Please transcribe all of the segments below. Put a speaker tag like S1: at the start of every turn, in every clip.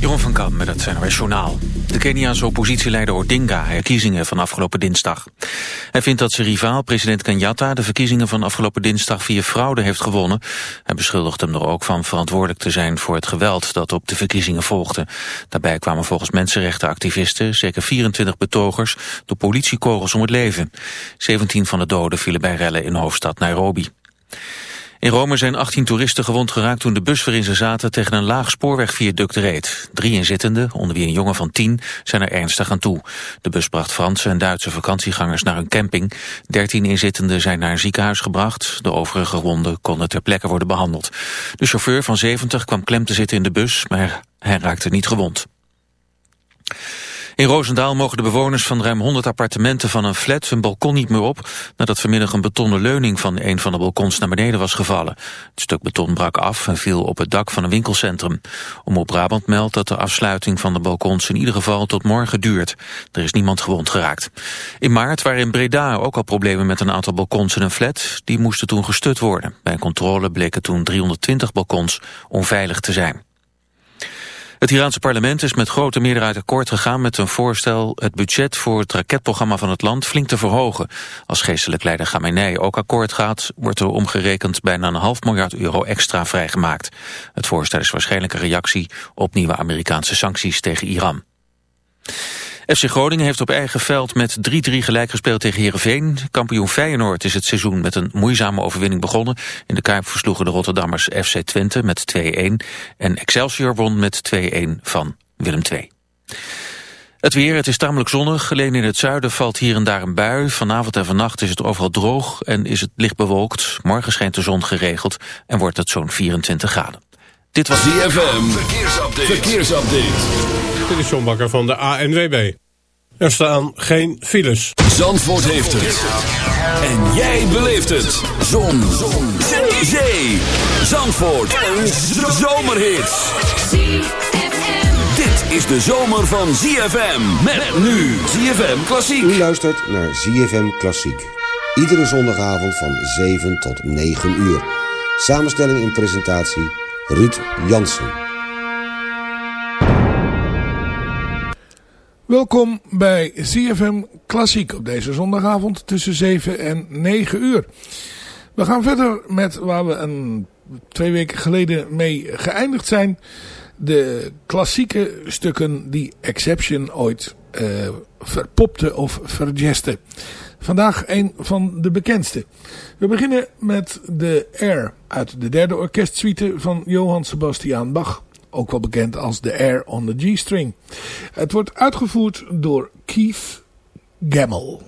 S1: Jeroen van Kam met het NRS Journaal. De Keniaanse oppositieleider Odinga herkiezingen van afgelopen dinsdag. Hij vindt dat zijn rivaal, president Kenyatta, de verkiezingen van afgelopen dinsdag via fraude heeft gewonnen. Hij beschuldigt hem er ook van verantwoordelijk te zijn voor het geweld dat op de verkiezingen volgde. Daarbij kwamen volgens mensenrechtenactivisten zeker 24 betogers door politiekogels om het leven. 17 van de doden vielen bij rellen in hoofdstad Nairobi. In Rome zijn 18 toeristen gewond geraakt toen de bus waarin ze zaten tegen een laag spoorwegviaduct reed. Drie inzittenden, onder wie een jongen van tien, zijn er ernstig aan toe. De bus bracht Franse en Duitse vakantiegangers naar een camping. Dertien inzittenden zijn naar een ziekenhuis gebracht. De overige gewonden konden ter plekke worden behandeld. De chauffeur van 70 kwam klem te zitten in de bus, maar hij raakte niet gewond. In Roosendaal mogen de bewoners van ruim 100 appartementen van een flat hun balkon niet meer op, nadat vanmiddag een betonnen leuning van een van de balkons naar beneden was gevallen. Het stuk beton brak af en viel op het dak van een winkelcentrum. Omroep Brabant meldt dat de afsluiting van de balkons in ieder geval tot morgen duurt. Er is niemand gewond geraakt. In maart waren in Breda ook al problemen met een aantal balkons in een flat. Die moesten toen gestut worden. Bij een controle bleken toen 320 balkons onveilig te zijn. Het Iraanse parlement is met grote meerderheid akkoord gegaan met een voorstel het budget voor het raketprogramma van het land flink te verhogen. Als geestelijk leider Khamenei ook akkoord gaat, wordt er omgerekend bijna een half miljard euro extra vrijgemaakt. Het voorstel is waarschijnlijk een reactie op nieuwe Amerikaanse sancties tegen Iran. FC Groningen heeft op eigen veld met 3-3 gelijk gespeeld tegen Heerenveen. Kampioen Feyenoord is het seizoen met een moeizame overwinning begonnen. In de Kuip versloegen de Rotterdammers FC Twente met 2-1. En Excelsior won met 2-1 van Willem II. Het weer, het is tamelijk zonnig. Alleen in het zuiden valt hier en daar een bui. Vanavond en vannacht is het overal droog en is het licht bewolkt. Morgen schijnt de zon geregeld en wordt het zo'n 24 graden.
S2: Dit was ZFM, verkeersupdate. verkeersupdate.
S3: Dit is John Bakker van de ANWB. Er staan geen files.
S2: Zandvoort heeft het. En jij beleeft het. Zon. Zon. Zee. Zee. Zandvoort. Een zomerhit. Dit is de zomer van ZFM. Met nu ZFM Klassiek.
S4: U luistert naar ZFM Klassiek. Iedere zondagavond van 7 tot 9 uur. Samenstelling en presentatie Ruud Jansen.
S5: Welkom bij CFM Klassiek op deze zondagavond tussen 7 en 9 uur. We gaan verder met waar we een, twee weken geleden mee geëindigd zijn. De klassieke stukken die Exception ooit uh, verpopte of vergeste. Vandaag een van de bekendste. We beginnen met de Air uit de derde orkestsuite van Johann Sebastian Bach ook wel bekend als de Air on the G-string. Het wordt uitgevoerd door Keith Gamble.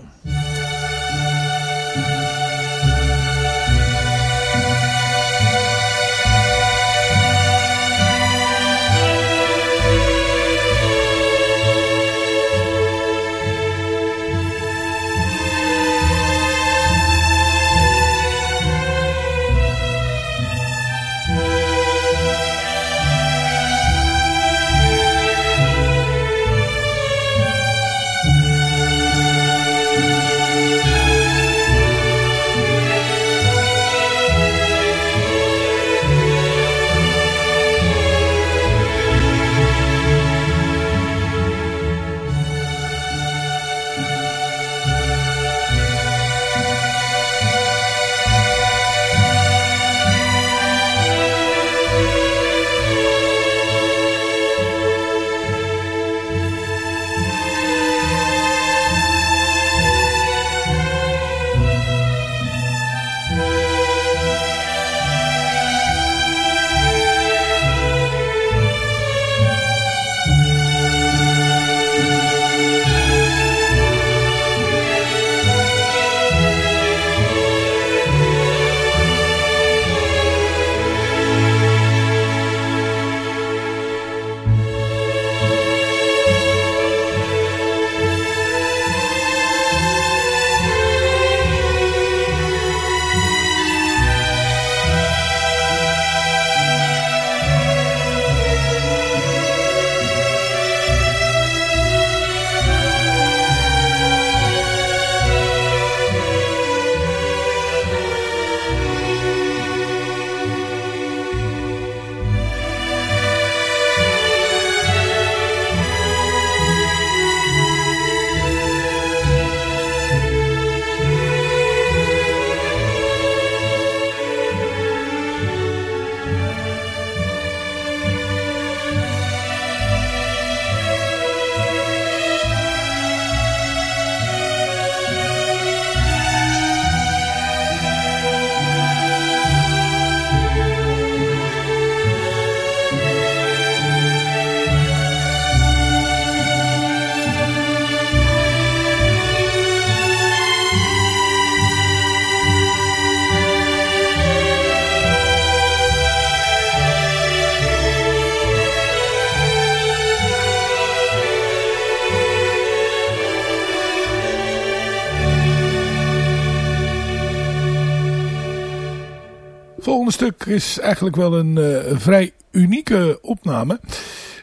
S5: Stuk is eigenlijk wel een uh, vrij unieke opname.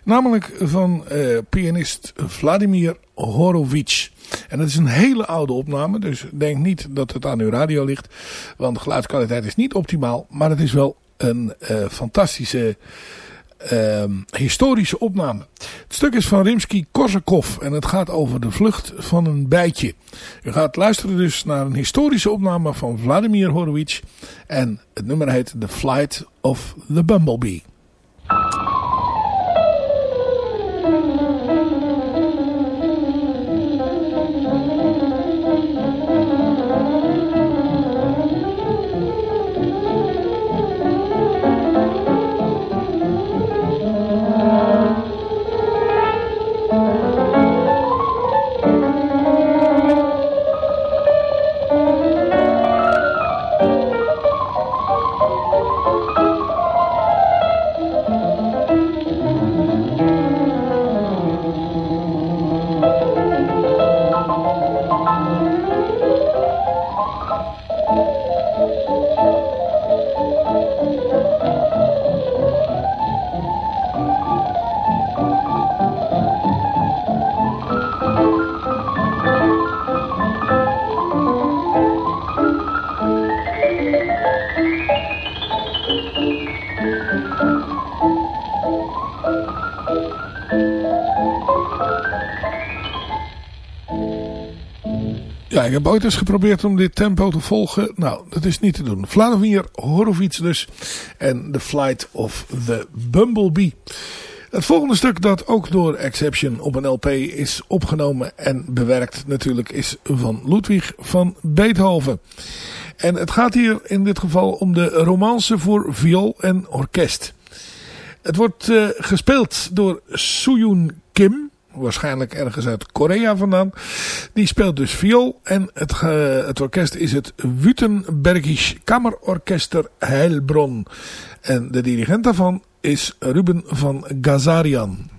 S5: Namelijk van uh, pianist Vladimir Horowitz. En dat is een hele oude opname, dus denk niet dat het aan uw radio ligt. Want de geluidskwaliteit is niet optimaal, maar het is wel een uh, fantastische historische opname. Het stuk is van Rimsky-Korsakov en het gaat over de vlucht van een bijtje. U gaat luisteren dus naar een historische opname van Vladimir Horowitz en het nummer heet The Flight of the Bumblebee. Ik heb ooit eens geprobeerd om dit tempo te volgen. Nou, dat is niet te doen. Vladimir Horowitz dus. En The Flight of the Bumblebee. Het volgende stuk dat ook door Exception op een LP is opgenomen en bewerkt natuurlijk is van Ludwig van Beethoven. En het gaat hier in dit geval om de romance voor viool en orkest. Het wordt uh, gespeeld door Sooyoon Kim waarschijnlijk ergens uit Korea vandaan. Die speelt dus viool en het, het orkest is het Württembergisch Kammerorkester Heilbronn. En de dirigent daarvan is Ruben van Gazarian.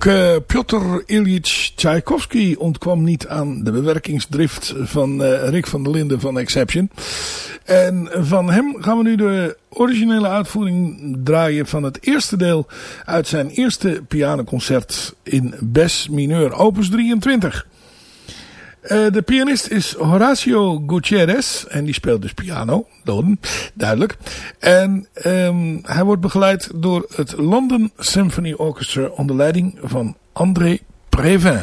S5: Ook uh, Piotr Ilyich Tchaikovsky ontkwam niet aan de bewerkingsdrift van uh, Rick van der Linden van Exception. En van hem gaan we nu de originele uitvoering draaien van het eerste deel uit zijn eerste pianoconcert in Bes mineur, opus 23. Uh, de pianist is Horacio Gutierrez. En die speelt dus piano. Doden, duidelijk. En um, hij wordt begeleid door het London Symphony Orchestra onder leiding van André Previn.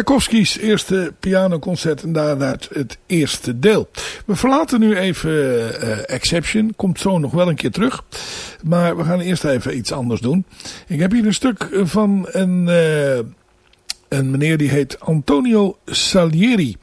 S5: Tchaikovskis eerste pianoconcert en daaruit het eerste deel. We verlaten nu even uh, Exception, komt zo nog wel een keer terug. Maar we gaan eerst even iets anders doen. Ik heb hier een stuk van een... Uh, een meneer die heet Antonio Salieri.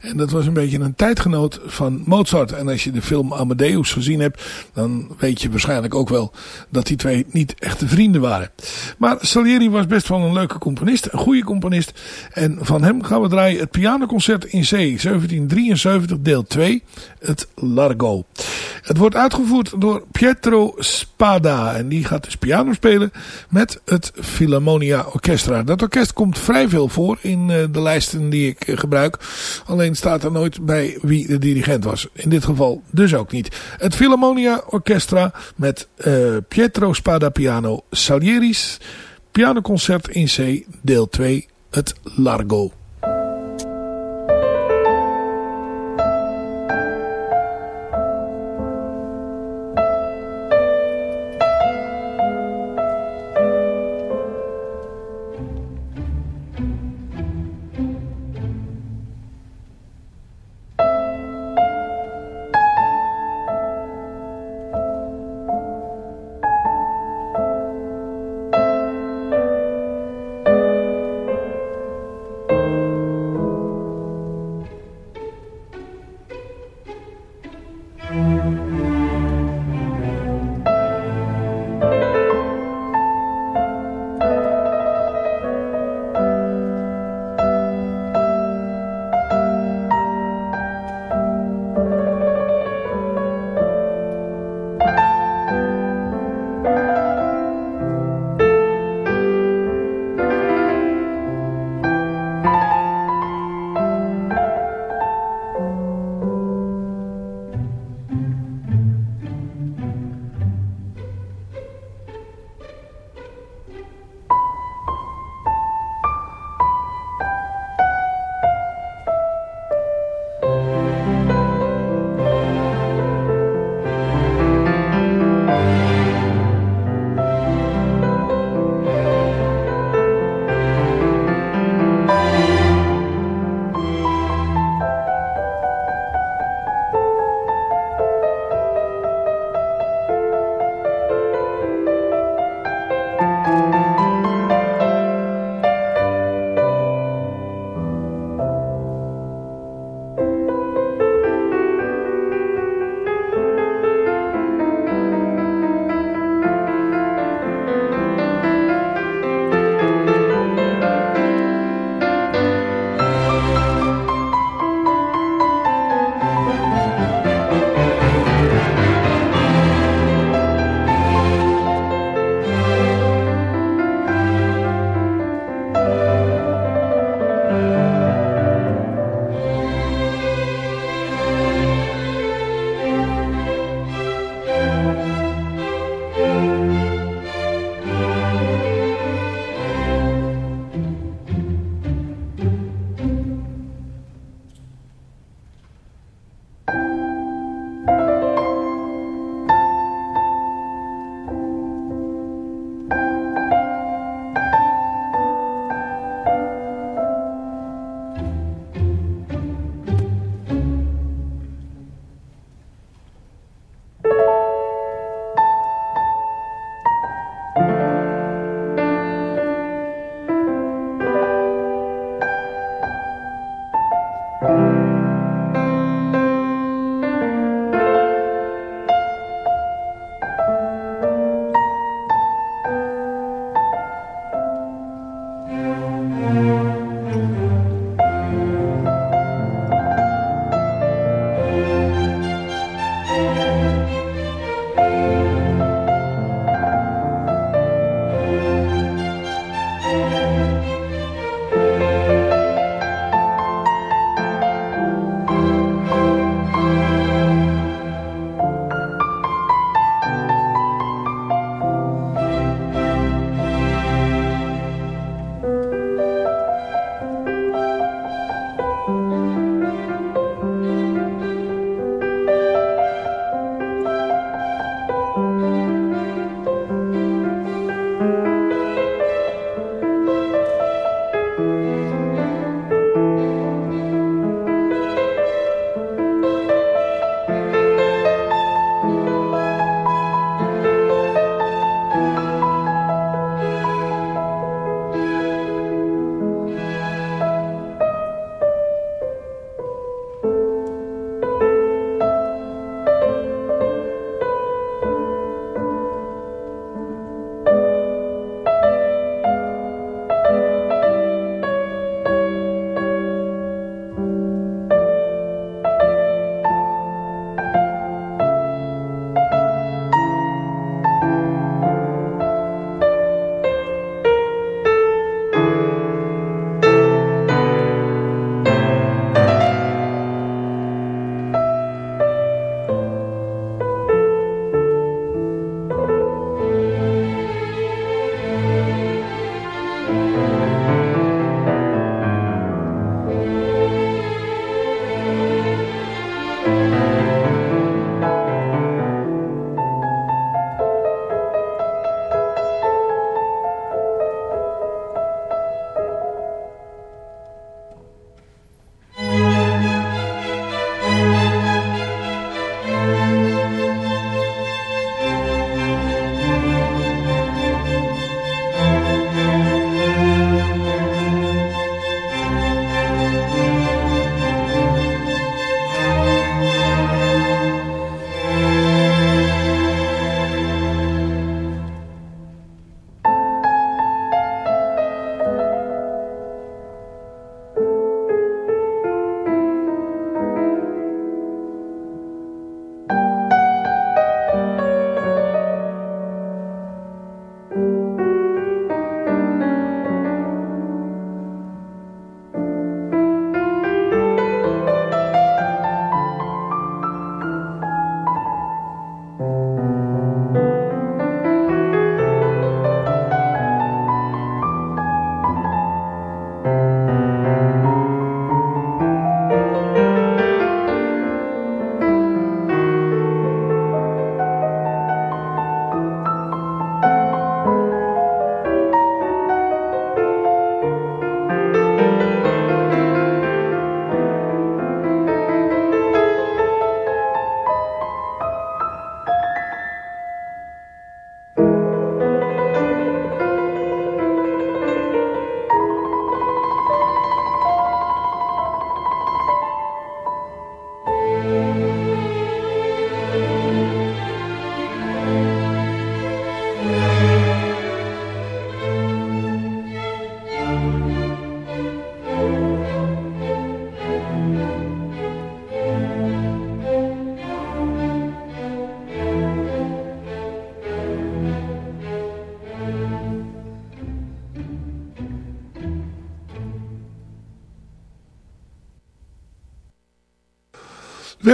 S5: En dat was een beetje een tijdgenoot van Mozart. En als je de film Amadeus gezien hebt, dan weet je waarschijnlijk ook wel dat die twee niet echte vrienden waren. Maar Salieri was best wel een leuke componist, een goede componist. En van hem gaan we draaien het pianoconcert in C, 1773 deel 2, het Largo. Het wordt uitgevoerd door Pietro Spada. En die gaat dus piano spelen met het Philharmonia Orchestra. Dat orkest komt vrij veel voor in eh, de lijsten die ik eh, gebruik. Alleen staat er nooit bij wie de dirigent was. In dit geval dus ook niet. Het Philharmonia Orchestra met uh, Pietro Spada piano Salieri's pianoconcert in C deel 2 het Largo.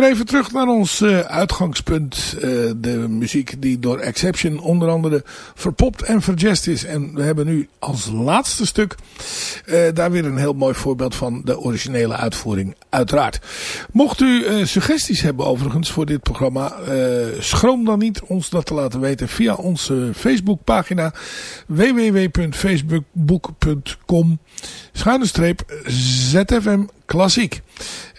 S5: Even terug naar ons uh, uitgangspunt. Uh, de muziek die door Exception onder andere verpopt en verjest is. En we hebben nu als laatste stuk uh, daar weer een heel mooi voorbeeld van de originele uitvoering uiteraard. Mocht u suggesties hebben overigens voor dit programma. schroom dan niet ons dat te laten weten via onze Facebookpagina www.facebook.com schuine streep ZFM Klassiek.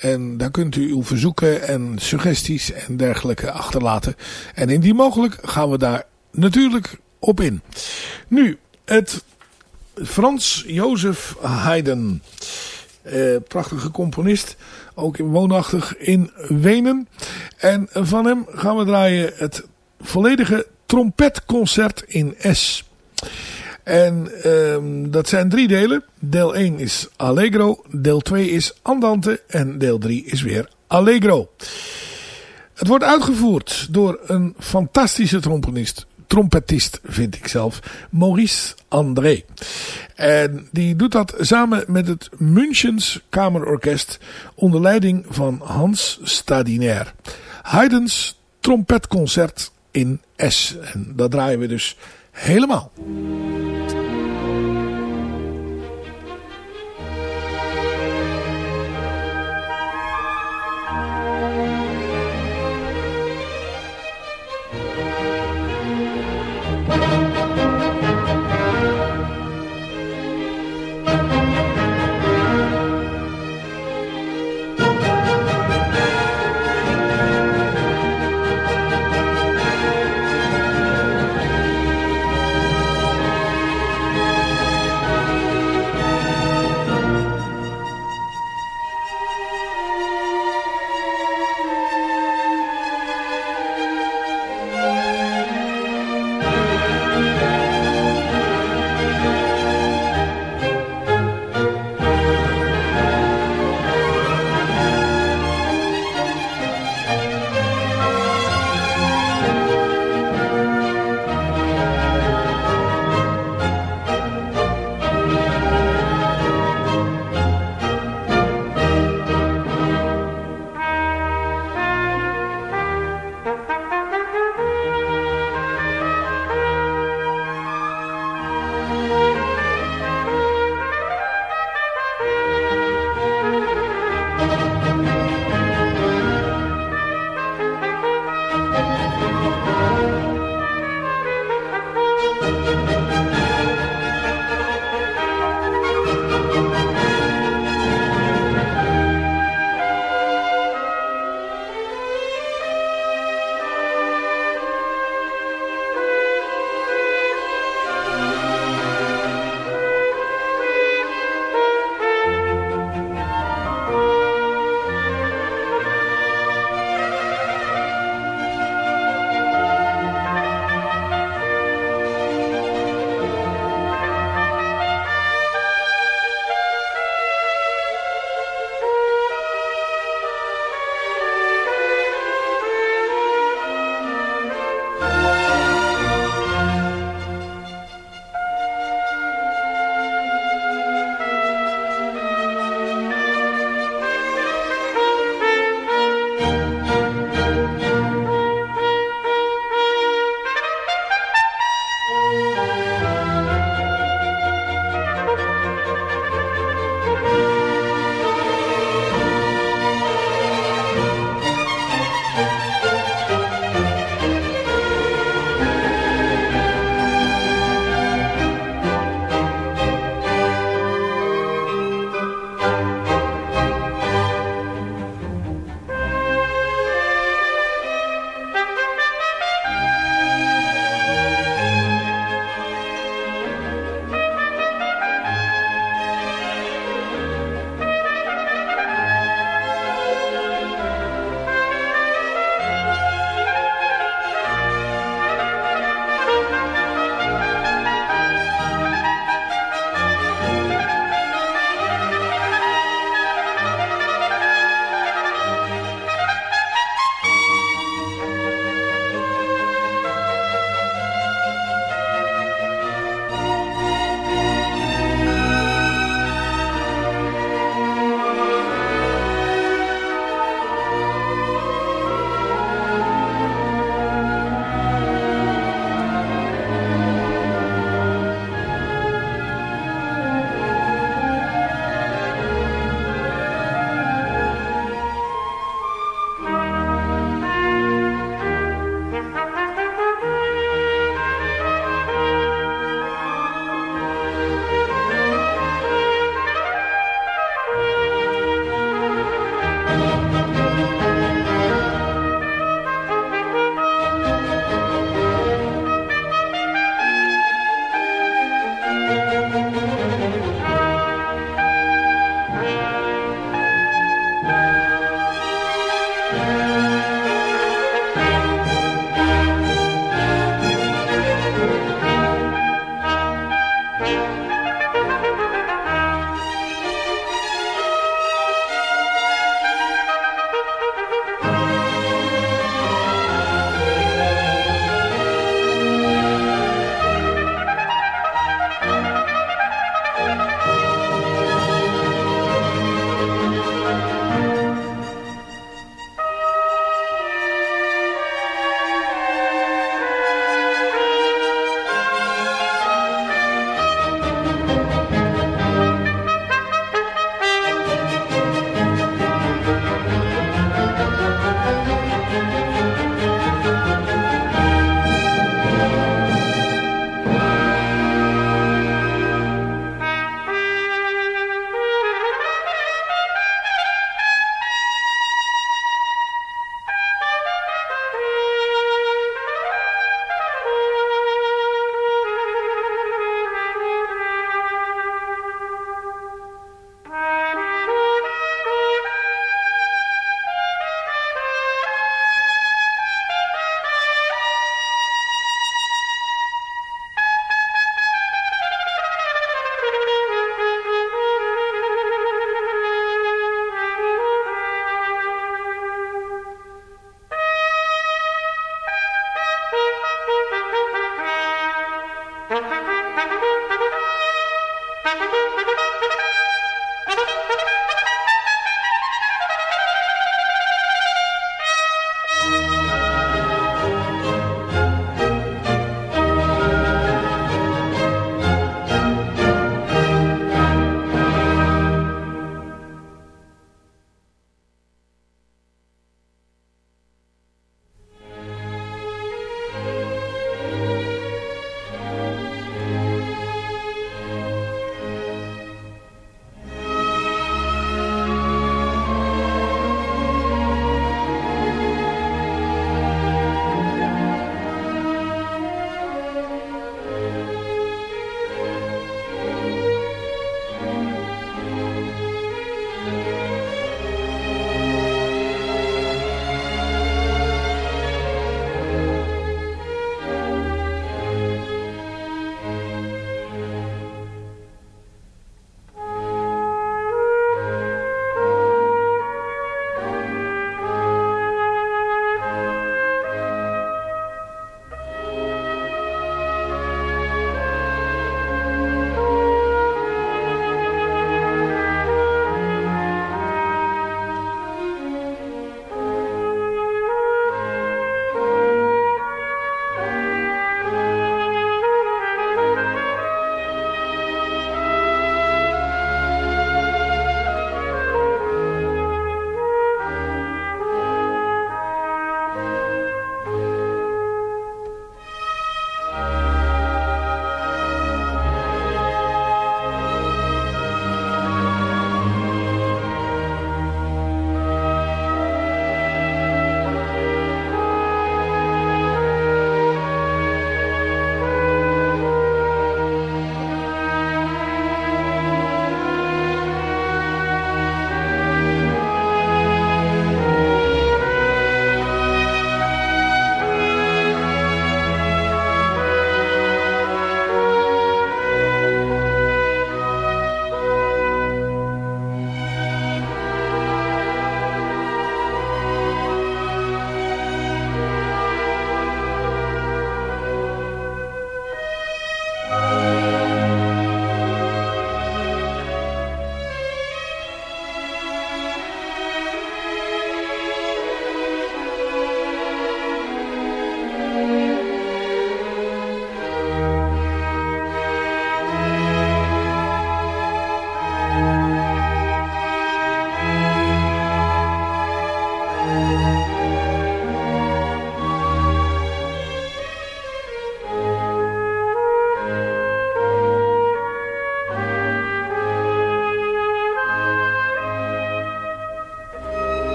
S5: En daar kunt u uw verzoeken en suggesties en dergelijke achterlaten. En indien mogelijk gaan we daar natuurlijk op in. Nu, het Frans Jozef Haydn. Eh, prachtige componist. Ook woonachtig in Wenen. En van hem gaan we draaien het volledige trompetconcert in S. En um, dat zijn drie delen. Deel 1 is Allegro, deel 2 is Andante en deel 3 is weer Allegro. Het wordt uitgevoerd door een fantastische trompetist, trompetist vind ik zelf, Maurice André. En die doet dat samen met het Münchens Kamerorkest onder leiding van Hans Stadinair. Haydn's trompetconcert in S. En dat draaien we dus helemaal.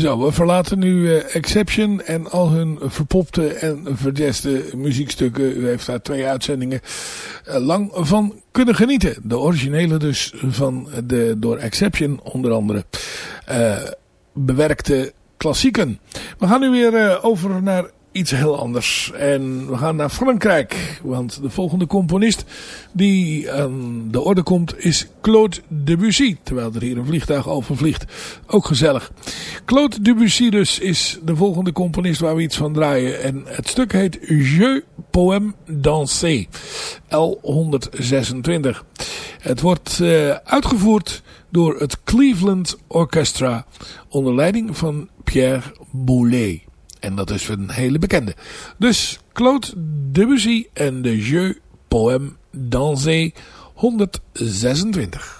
S5: Zo, we verlaten nu uh, Exception en al hun verpopte en verjeste muziekstukken. U heeft daar twee uitzendingen uh, lang van kunnen genieten. De originele dus van de door Exception onder andere uh, bewerkte klassieken. We gaan nu weer over naar iets heel anders. En we gaan naar Frankrijk. Want de volgende componist die aan de orde komt is Claude Debussy. Terwijl er hier een vliegtuig over vliegt. Ook gezellig. Claude Debussy dus is de volgende componist waar we iets van draaien. En het stuk heet Je Poème Dansé. L126. Het wordt uh, uitgevoerd door het Cleveland Orchestra onder leiding van Pierre Boulez. En dat is een hele bekende. Dus Claude Debussy en de Jeu Poème Dansé 126.